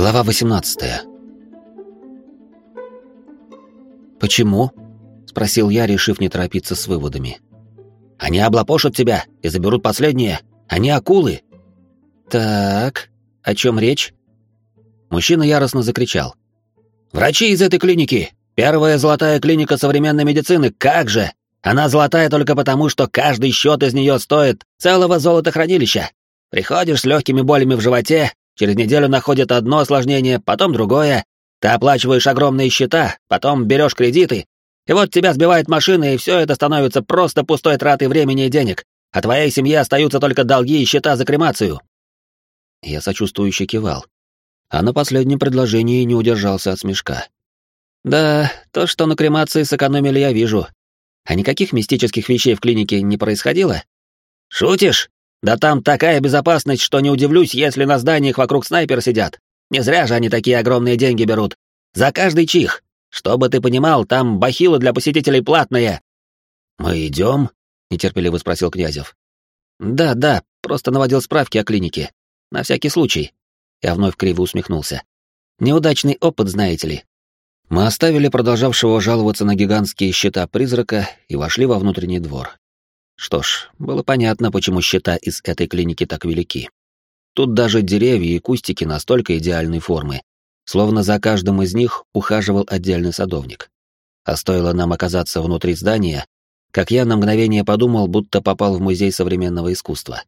Глава 18. «Почему?» — спросил я, решив не торопиться с выводами. «Они облапошат тебя и заберут последнее. Они акулы!» «Так, о чем речь?» Мужчина яростно закричал. «Врачи из этой клиники! Первая золотая клиника современной медицины, как же! Она золотая только потому, что каждый счет из нее стоит целого золотохранилища. Приходишь с легкими болями в животе, Через неделю находят одно осложнение, потом другое. Ты оплачиваешь огромные счета, потом берешь кредиты. И вот тебя сбивает машина, и все это становится просто пустой тратой времени и денег. А твоей семье остаются только долги и счета за кремацию. Я сочувствующе кивал. А на последнем предложении не удержался от смешка. Да, то, что на кремации сэкономили, я вижу. А никаких мистических вещей в клинике не происходило? Шутишь? Да там такая безопасность, что не удивлюсь, если на зданиях вокруг снайперы сидят. Не зря же они такие огромные деньги берут. За каждый чих. Чтобы ты понимал, там бахилы для посетителей платные. Мы идем? нетерпеливо спросил Князев. Да, да, просто наводил справки о клинике. На всякий случай. Я вновь криво усмехнулся. Неудачный опыт, знаете ли. Мы оставили продолжавшего жаловаться на гигантские щита призрака и вошли во внутренний двор. Что ж, было понятно, почему счета из этой клиники так велики. Тут даже деревья и кустики настолько идеальной формы, словно за каждым из них ухаживал отдельный садовник. А стоило нам оказаться внутри здания, как я на мгновение подумал, будто попал в музей современного искусства.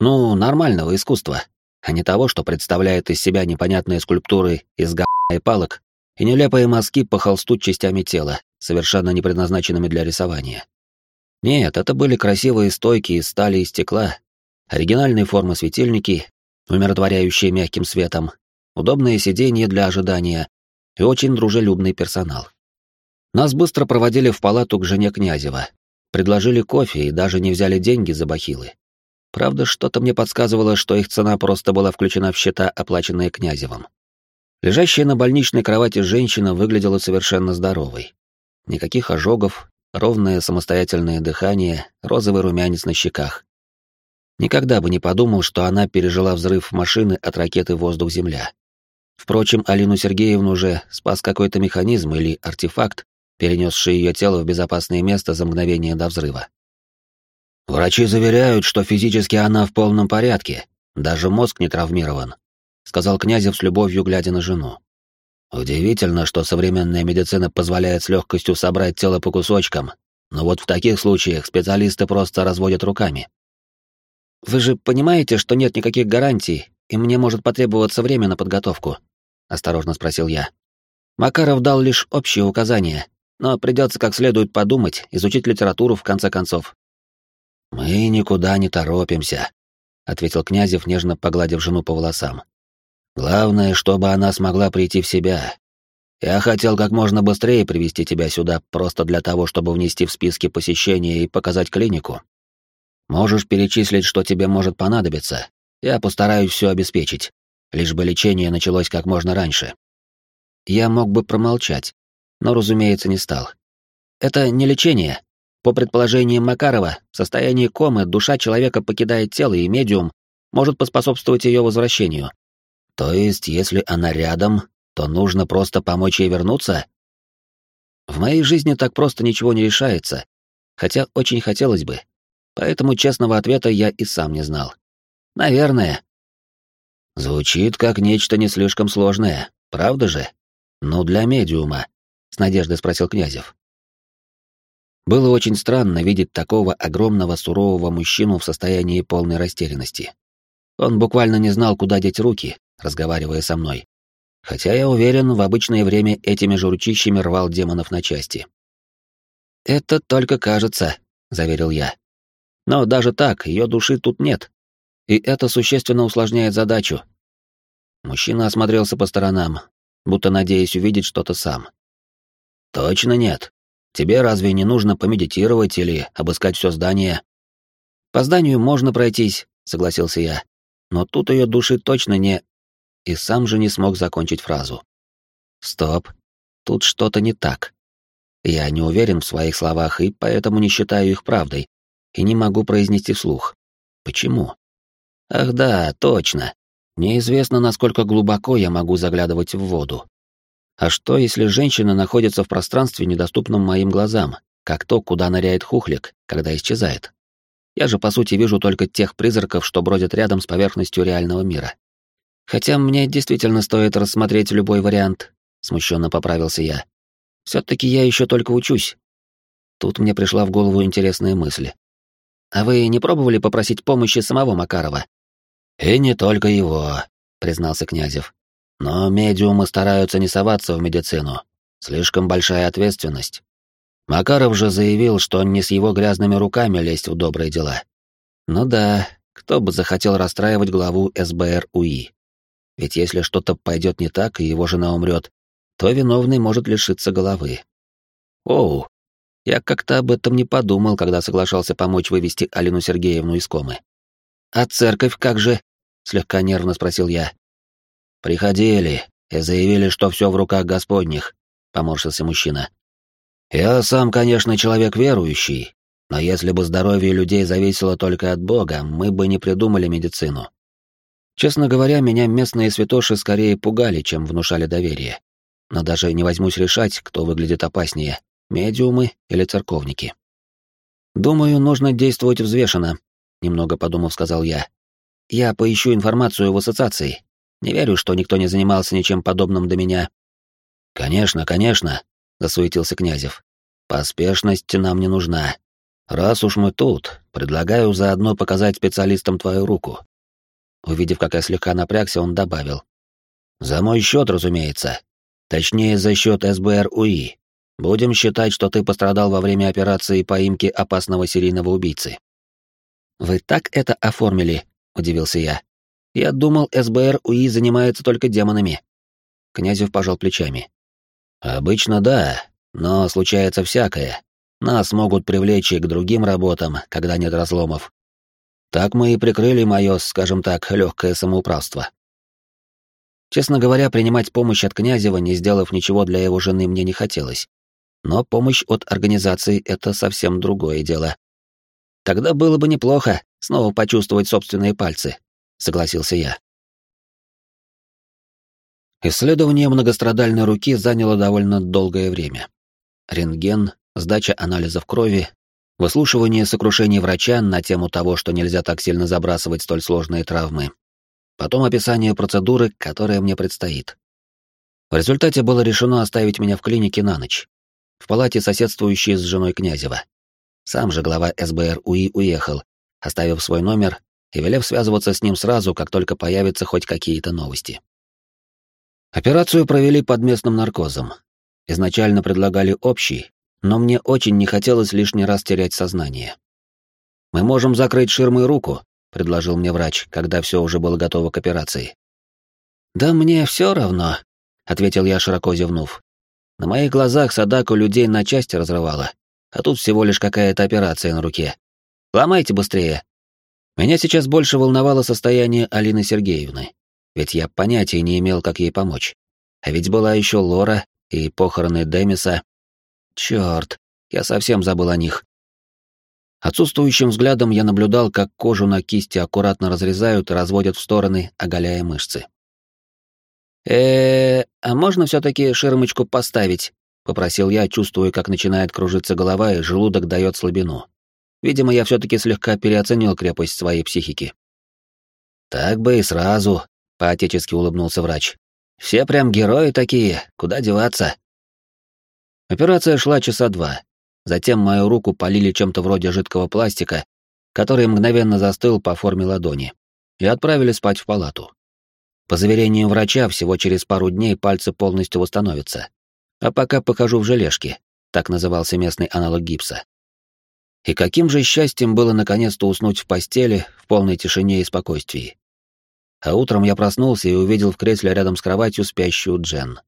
Ну, нормального искусства, а не того, что представляет из себя непонятные скульптуры из га и палок и нелепые мазки по холсту частями тела, совершенно не предназначенными для рисования. Нет, это были красивые стойки из стали и стекла, оригинальной формы светильники, умиротворяющие мягким светом, удобные сиденья для ожидания и очень дружелюбный персонал. Нас быстро проводили в палату к жене Князева, предложили кофе и даже не взяли деньги за бахилы. Правда, что-то мне подсказывало, что их цена просто была включена в счета, оплаченные Князевым. Лежащая на больничной кровати женщина выглядела совершенно здоровой. Никаких ожогов, ровное самостоятельное дыхание, розовый румянец на щеках. Никогда бы не подумал, что она пережила взрыв машины от ракеты «Воздух-Земля». Впрочем, Алину Сергеевну уже спас какой-то механизм или артефакт, перенесший ее тело в безопасное место за мгновение до взрыва. «Врачи заверяют, что физически она в полном порядке, даже мозг не травмирован», — сказал Князев с любовью, глядя на жену. Удивительно, что современная медицина позволяет с легкостью собрать тело по кусочкам, но вот в таких случаях специалисты просто разводят руками. «Вы же понимаете, что нет никаких гарантий, и мне может потребоваться время на подготовку?» — осторожно спросил я. Макаров дал лишь общие указания, но придется как следует подумать, изучить литературу в конце концов. «Мы никуда не торопимся», — ответил Князев, нежно погладив жену по волосам. Главное, чтобы она смогла прийти в себя. Я хотел как можно быстрее привести тебя сюда, просто для того, чтобы внести в списки посещения и показать клинику. Можешь перечислить, что тебе может понадобиться. Я постараюсь все обеспечить, лишь бы лечение началось как можно раньше. Я мог бы промолчать, но, разумеется, не стал. Это не лечение. По предположениям Макарова, в состоянии комы душа человека покидает тело, и медиум может поспособствовать ее возвращению. То есть, если она рядом, то нужно просто помочь ей вернуться? В моей жизни так просто ничего не решается, хотя очень хотелось бы. Поэтому честного ответа я и сам не знал. Наверное. Звучит как нечто не слишком сложное, правда же? Ну, для медиума, с надеждой спросил Князев. Было очень странно видеть такого огромного сурового мужчину в состоянии полной растерянности. Он буквально не знал, куда деть руки, разговаривая со мной. Хотя я уверен, в обычное время этими же рвал демонов на части. «Это только кажется», — заверил я. «Но даже так, ее души тут нет. И это существенно усложняет задачу». Мужчина осмотрелся по сторонам, будто надеясь увидеть что-то сам. «Точно нет. Тебе разве не нужно помедитировать или обыскать все здание?» «По зданию можно пройтись», — согласился я. «Но тут ее души точно не...» и сам же не смог закончить фразу. Стоп, тут что-то не так. Я не уверен в своих словах и поэтому не считаю их правдой, и не могу произнести вслух. Почему? Ах да, точно. Неизвестно, насколько глубоко я могу заглядывать в воду. А что, если женщина находится в пространстве, недоступном моим глазам, как то, куда ныряет хухлик, когда исчезает? Я же, по сути, вижу только тех призраков, что бродят рядом с поверхностью реального мира. Хотя мне действительно стоит рассмотреть любой вариант, смущенно поправился я. Все-таки я еще только учусь. Тут мне пришла в голову интересная мысль. А вы не пробовали попросить помощи самого Макарова? И не только его, признался Князев. Но медиумы стараются не соваться в медицину. Слишком большая ответственность. Макаров же заявил, что не с его грязными руками лезть в добрые дела. Ну да, кто бы захотел расстраивать главу СБР УИ. Ведь если что-то пойдет не так, и его жена умрет, то виновный может лишиться головы. Оу, я как-то об этом не подумал, когда соглашался помочь вывести Алину Сергеевну из комы. «А церковь как же?» — слегка нервно спросил я. «Приходили и заявили, что все в руках Господних», — поморщился мужчина. «Я сам, конечно, человек верующий, но если бы здоровье людей зависело только от Бога, мы бы не придумали медицину. Честно говоря, меня местные святоши скорее пугали, чем внушали доверие. Но даже не возьмусь решать, кто выглядит опаснее — медиумы или церковники. «Думаю, нужно действовать взвешенно», — немного подумав, сказал я. «Я поищу информацию в ассоциации. Не верю, что никто не занимался ничем подобным до меня». «Конечно, конечно», — засуетился Князев. «Поспешность нам не нужна. Раз уж мы тут, предлагаю заодно показать специалистам твою руку. Увидев, как я слегка напрягся, он добавил. «За мой счет, разумеется. Точнее, за счет СБР УИ. Будем считать, что ты пострадал во время операции поимки опасного серийного убийцы». «Вы так это оформили?» — удивился я. «Я думал, СБР УИ занимается только демонами». Князев пожал плечами. «Обычно да, но случается всякое. Нас могут привлечь и к другим работам, когда нет разломов. Так мы и прикрыли мое, скажем так, легкое самоуправство. Честно говоря, принимать помощь от Князева, не сделав ничего для его жены, мне не хотелось. Но помощь от организации — это совсем другое дело. Тогда было бы неплохо снова почувствовать собственные пальцы, — согласился я. Исследование многострадальной руки заняло довольно долгое время. Рентген, сдача анализов крови, выслушивание сокрушений врача на тему того, что нельзя так сильно забрасывать столь сложные травмы, потом описание процедуры, которая мне предстоит. В результате было решено оставить меня в клинике на ночь, в палате, соседствующей с женой Князева. Сам же глава СБР УИ уехал, оставив свой номер и велев связываться с ним сразу, как только появятся хоть какие-то новости. Операцию провели под местным наркозом. Изначально предлагали общий, но мне очень не хотелось лишний раз терять сознание. «Мы можем закрыть ширмой руку», — предложил мне врач, когда все уже было готово к операции. «Да мне все равно», — ответил я, широко зевнув. «На моих глазах Садаку людей на части разрывала, а тут всего лишь какая-то операция на руке. Ломайте быстрее». Меня сейчас больше волновало состояние Алины Сергеевны, ведь я понятия не имел, как ей помочь. А ведь была еще Лора и похороны Демиса, Черт, я совсем забыл о них. Отсутствующим взглядом я наблюдал, как кожу на кисти аккуратно разрезают и разводят в стороны, оголяя мышцы. э а можно все таки ширмочку поставить?» — попросил я, чувствуя, как начинает кружиться голова и желудок дает слабину. Видимо, я все таки слегка переоценил крепость своей психики. «Так бы и сразу», — поотечески улыбнулся врач. «Все прям герои такие, куда деваться?» Операция шла часа два. Затем мою руку полили чем-то вроде жидкого пластика, который мгновенно застыл по форме ладони, и отправили спать в палату. По заверению врача, всего через пару дней пальцы полностью восстановятся. А пока покажу в желешке, так назывался местный аналог гипса. И каким же счастьем было наконец-то уснуть в постели в полной тишине и спокойствии. А утром я проснулся и увидел в кресле рядом с кроватью спящую Джен.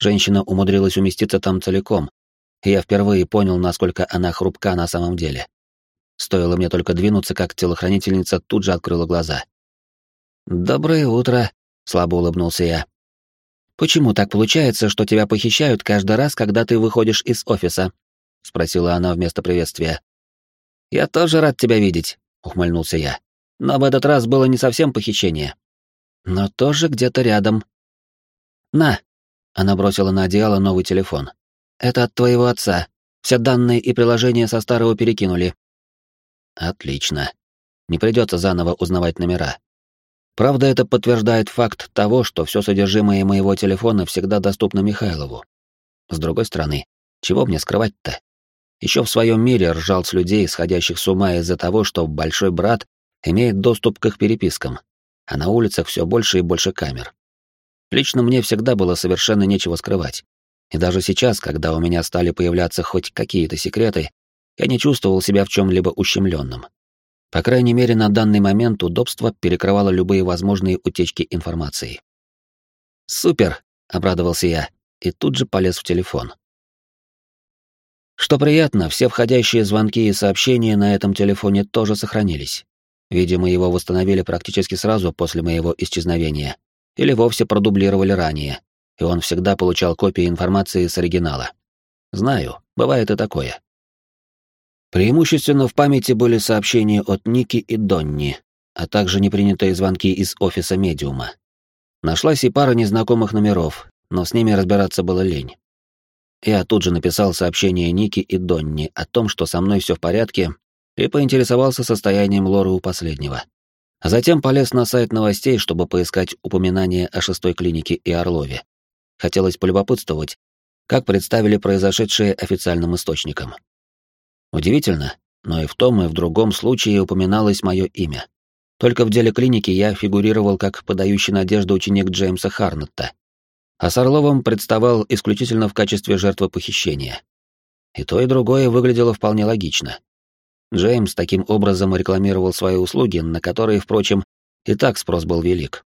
Женщина умудрилась уместиться там целиком, и я впервые понял, насколько она хрупка на самом деле. Стоило мне только двинуться, как телохранительница тут же открыла глаза. «Доброе утро», — слабо улыбнулся я. «Почему так получается, что тебя похищают каждый раз, когда ты выходишь из офиса?» — спросила она вместо приветствия. «Я тоже рад тебя видеть», — ухмыльнулся я. «Но в этот раз было не совсем похищение. но тоже где-то рядом. «На!» — она бросила на одеяло новый телефон. «Это от твоего отца. Все данные и приложения со старого перекинули». «Отлично. Не придется заново узнавать номера. Правда, это подтверждает факт того, что все содержимое моего телефона всегда доступно Михайлову. С другой стороны, чего мне скрывать-то? Еще в своем мире ржал с людей, сходящих с ума из-за того, что большой брат имеет доступ к их перепискам, а на улицах все больше и больше камер. Лично мне всегда было совершенно нечего скрывать. И даже сейчас, когда у меня стали появляться хоть какие-то секреты, я не чувствовал себя в чем-либо ущемленным. По крайней мере, на данный момент удобство перекрывало любые возможные утечки информации. «Супер!» — обрадовался я, и тут же полез в телефон. Что приятно, все входящие звонки и сообщения на этом телефоне тоже сохранились. Видимо, его восстановили практически сразу после моего исчезновения, или вовсе продублировали ранее, и он всегда получал копии информации с оригинала. Знаю, бывает и такое. Преимущественно в памяти были сообщения от Ники и Донни, а также непринятые звонки из офиса медиума. Нашлась и пара незнакомых номеров, но с ними разбираться было лень. Я тут же написал сообщение Ники и Донни о том, что со мной все в порядке, и поинтересовался состоянием Лоры у последнего. А затем полез на сайт новостей, чтобы поискать упоминания о шестой клинике и Орлове. Хотелось полюбопытствовать, как представили произошедшее официальным источникам. Удивительно, но и в том, и в другом случае упоминалось мое имя. Только в деле клиники я фигурировал как подающий надежду ученик Джеймса Харнетта, а с Орловым представал исключительно в качестве жертвы похищения. И то, и другое выглядело вполне логично. Джеймс таким образом рекламировал свои услуги, на которые, впрочем, и так спрос был велик.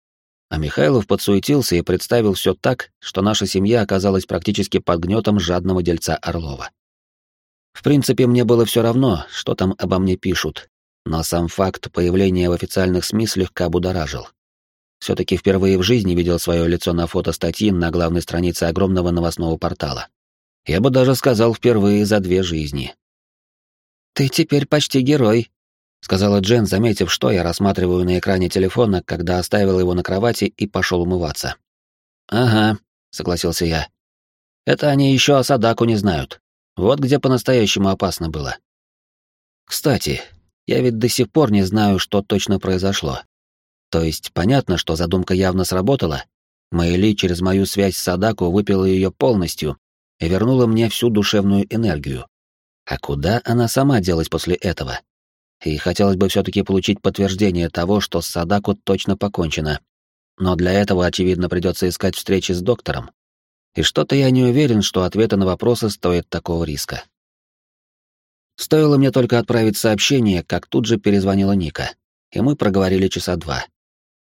А Михайлов подсуетился и представил все так, что наша семья оказалась практически под гнетом жадного дельца Орлова. В принципе, мне было все равно, что там обо мне пишут, но сам факт появления в официальных СМИ слегка будоражил. Все-таки впервые в жизни видел свое лицо на фото статьи на главной странице огромного новостного портала. Я бы даже сказал, впервые за две жизни. «Ты теперь почти герой», — сказала Джен, заметив, что я рассматриваю на экране телефона, когда оставил его на кровати и пошел умываться. «Ага», — согласился я. «Это они еще о Садаку не знают. Вот где по-настоящему опасно было». «Кстати, я ведь до сих пор не знаю, что точно произошло. То есть понятно, что задумка явно сработала. Мэйли через мою связь с Садаку выпила ее полностью и вернула мне всю душевную энергию. А куда она сама делась после этого? И хотелось бы все-таки получить подтверждение того, что с Садаку точно покончено. Но для этого, очевидно, придется искать встречи с доктором. И что-то я не уверен, что ответы на вопросы стоят такого риска. Стоило мне только отправить сообщение, как тут же перезвонила Ника, и мы проговорили часа два.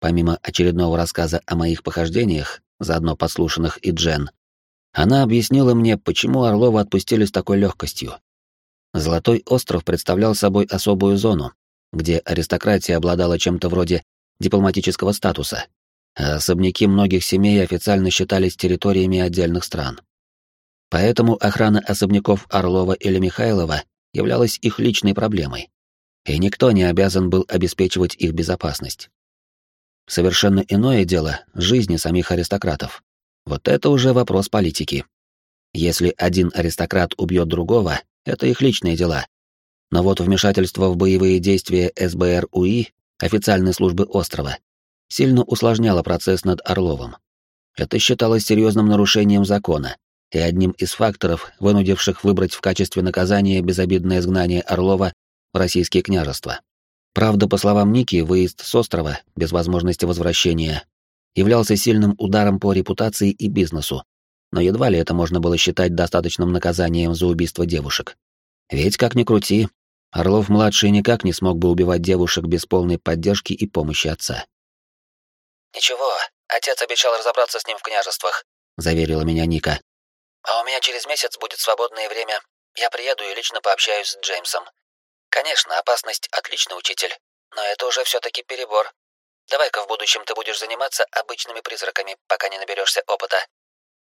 Помимо очередного рассказа о моих похождениях, заодно подслушанных и Джен, она объяснила мне, почему Орлова отпустили с такой легкостью. Золотой остров представлял собой особую зону, где аристократия обладала чем-то вроде дипломатического статуса, а особняки многих семей официально считались территориями отдельных стран. Поэтому охрана особняков Орлова или Михайлова являлась их личной проблемой, и никто не обязан был обеспечивать их безопасность. Совершенно иное дело — жизни самих аристократов. Вот это уже вопрос политики. Если один аристократ убьет другого, это их личные дела. Но вот вмешательство в боевые действия СБР УИ, официальной службы острова, сильно усложняло процесс над Орловым. Это считалось серьезным нарушением закона и одним из факторов, вынудивших выбрать в качестве наказания безобидное изгнание Орлова в российские княжества. Правда, по словам Ники, выезд с острова, без возможности возвращения, являлся сильным ударом по репутации и бизнесу, но едва ли это можно было считать достаточным наказанием за убийство девушек. Ведь, как ни крути, Орлов-младший никак не смог бы убивать девушек без полной поддержки и помощи отца. «Ничего, отец обещал разобраться с ним в княжествах», — заверила меня Ника. «А у меня через месяц будет свободное время. Я приеду и лично пообщаюсь с Джеймсом. Конечно, опасность — отличный учитель, но это уже все-таки перебор. Давай-ка в будущем ты будешь заниматься обычными призраками, пока не наберешься опыта.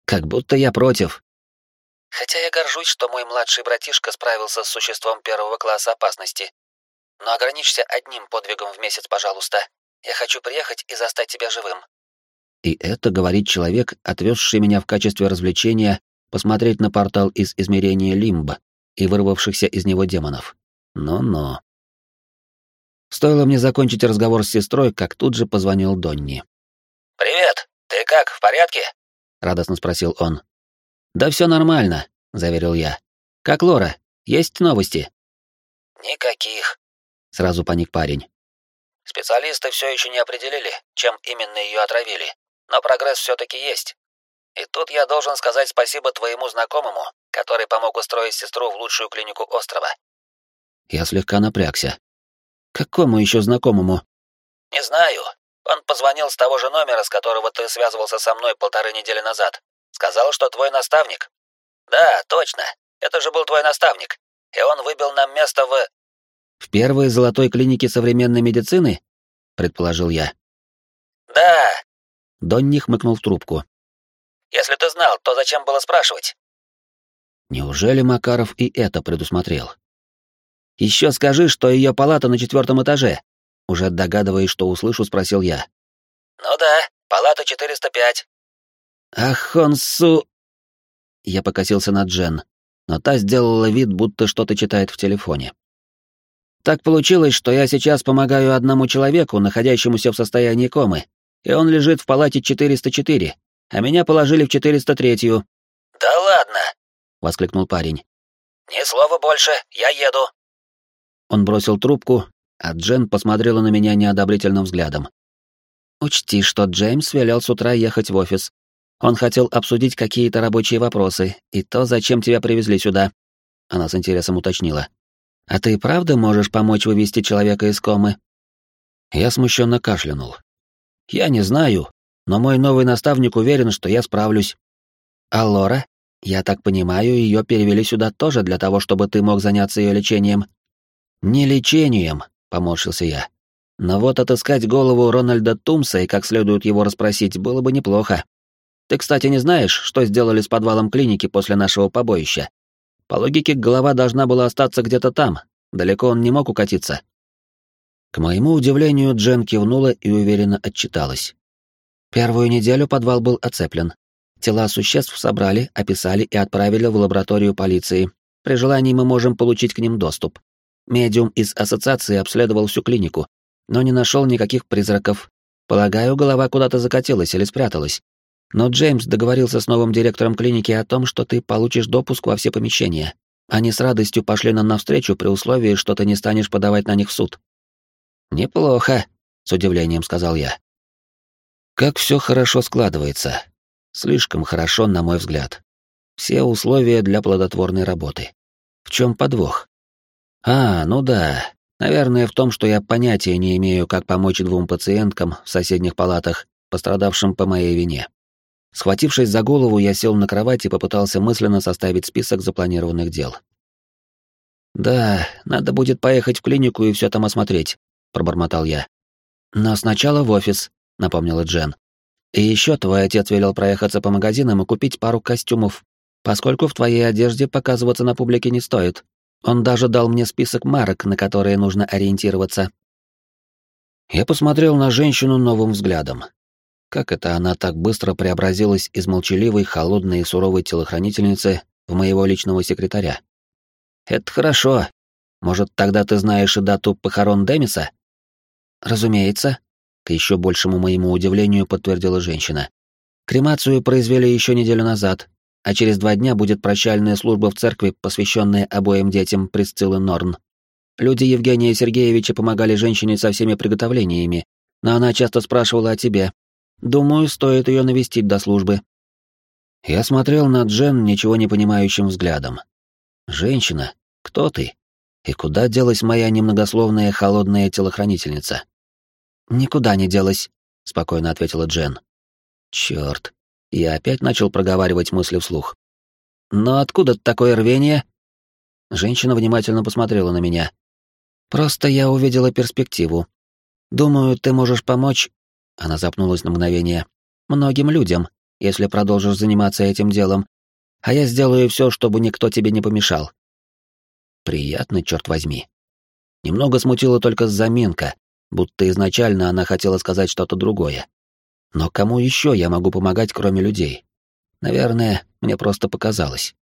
Как будто я против. Хотя я горжусь, что мой младший братишка справился с существом первого класса опасности. Но ограничься одним подвигом в месяц, пожалуйста. Я хочу приехать и застать тебя живым. И это говорит человек, отвезший меня в качестве развлечения посмотреть на портал из измерения Лимба и вырвавшихся из него демонов. Но-но. Стоило мне закончить разговор с сестрой, как тут же позвонил Донни. «Привет! Ты как, в порядке?» — радостно спросил он. «Да все нормально», — заверил я. «Как Лора? Есть новости?» «Никаких», — сразу паник парень. «Специалисты все еще не определили, чем именно ее отравили, но прогресс все-таки есть. И тут я должен сказать спасибо твоему знакомому, который помог устроить сестру в лучшую клинику острова». Я слегка напрягся. «Какому еще знакомому?» «Не знаю. Он позвонил с того же номера, с которого ты связывался со мной полторы недели назад. Сказал, что твой наставник. Да, точно. Это же был твой наставник. И он выбил нам место в... В первой золотой клинике современной медицины? Предположил я. Да. Донни хмыкнул в трубку. Если ты знал, то зачем было спрашивать? Неужели Макаров и это предусмотрел? Еще скажи, что ее палата на четвертом этаже, уже догадываясь, что услышу, спросил я. «Ну да, палата 405». «Ах, он су...» Я покосился на Джен, но та сделала вид, будто что-то читает в телефоне. Так получилось, что я сейчас помогаю одному человеку, находящемуся в состоянии комы, и он лежит в палате 404, а меня положили в 403-ю. «Да ладно!» — воскликнул парень. «Ни слова больше, я еду». Он бросил трубку, а Джен посмотрела на меня неодобрительным взглядом. «Учти, что Джеймс велел с утра ехать в офис. Он хотел обсудить какие-то рабочие вопросы и то, зачем тебя привезли сюда». Она с интересом уточнила. «А ты правда можешь помочь вывести человека из комы?» Я смущенно кашлянул. «Я не знаю, но мой новый наставник уверен, что я справлюсь». «А Лора? Я так понимаю, ее перевели сюда тоже для того, чтобы ты мог заняться ее лечением?» «Не лечением, поморщился я. Но вот отыскать голову Рональда Тумса и как следует его расспросить было бы неплохо. Ты, кстати, не знаешь, что сделали с подвалом клиники после нашего побоища? По логике, голова должна была остаться где-то там, далеко он не мог укатиться. К моему удивлению, Джен кивнула и уверенно отчиталась. Первую неделю подвал был оцеплен. Тела существ собрали, описали и отправили в лабораторию полиции. При желании мы можем получить к ним доступ. Медиум из ассоциации обследовал всю клинику, но не нашел никаких призраков. Полагаю, голова куда-то закатилась или спряталась. Но Джеймс договорился с новым директором клиники о том, что ты получишь допуск во все помещения. Они с радостью пошли нам навстречу при условии, что ты не станешь подавать на них в суд. Неплохо, с удивлением сказал я. Как все хорошо складывается. Слишком хорошо, на мой взгляд. Все условия для плодотворной работы. В чем подвох? А, ну да. Наверное, в том, что я понятия не имею, как помочь двум пациенткам в соседних палатах, пострадавшим по моей вине. Схватившись за голову, я сел на кровать и попытался мысленно составить список запланированных дел. «Да, надо будет поехать в клинику и все там осмотреть», — пробормотал я. «Но сначала в офис», — напомнила Джен. «И еще твой отец велел проехаться по магазинам и купить пару костюмов, поскольку в твоей одежде показываться на публике не стоит. Он даже дал мне список марок, на которые нужно ориентироваться. Я посмотрел на женщину новым взглядом. Как это она так быстро преобразилась из молчаливой, холодной и суровой телохранительницы в моего личного секретаря? Это хорошо. Может, тогда ты знаешь и дату похорон Демиса? Разумеется, к еще большему моему удивлению подтвердила женщина. Кремацию произвели еще неделю назад, а через два дня будет прощальная служба в церкви, посвященная обоим детям Присциллы Норн. Люди Евгения Сергеевича помогали женщине со всеми приготовлениями, но она часто спрашивала о тебе. Думаю, стоит ее навестить до службы. Я смотрел на Джен ничего не понимающим взглядом. «Женщина, кто ты? И куда делась моя немногословная холодная телохранительница?» «Никуда не делась», — спокойно ответила Джен. «Чёрт, я опять начал проговаривать мысли вслух. «Но откуда такое рвение?» Женщина внимательно посмотрела на меня. «Просто я увидела перспективу. Думаю, ты можешь помочь...» Она запнулась на мгновение. «Многим людям, если продолжишь заниматься этим делом. А я сделаю все, чтобы никто тебе не помешал». Приятно, черт возьми. Немного смутила только заминка, будто изначально она хотела сказать что-то другое. Но кому еще я могу помогать, кроме людей? Наверное, мне просто показалось.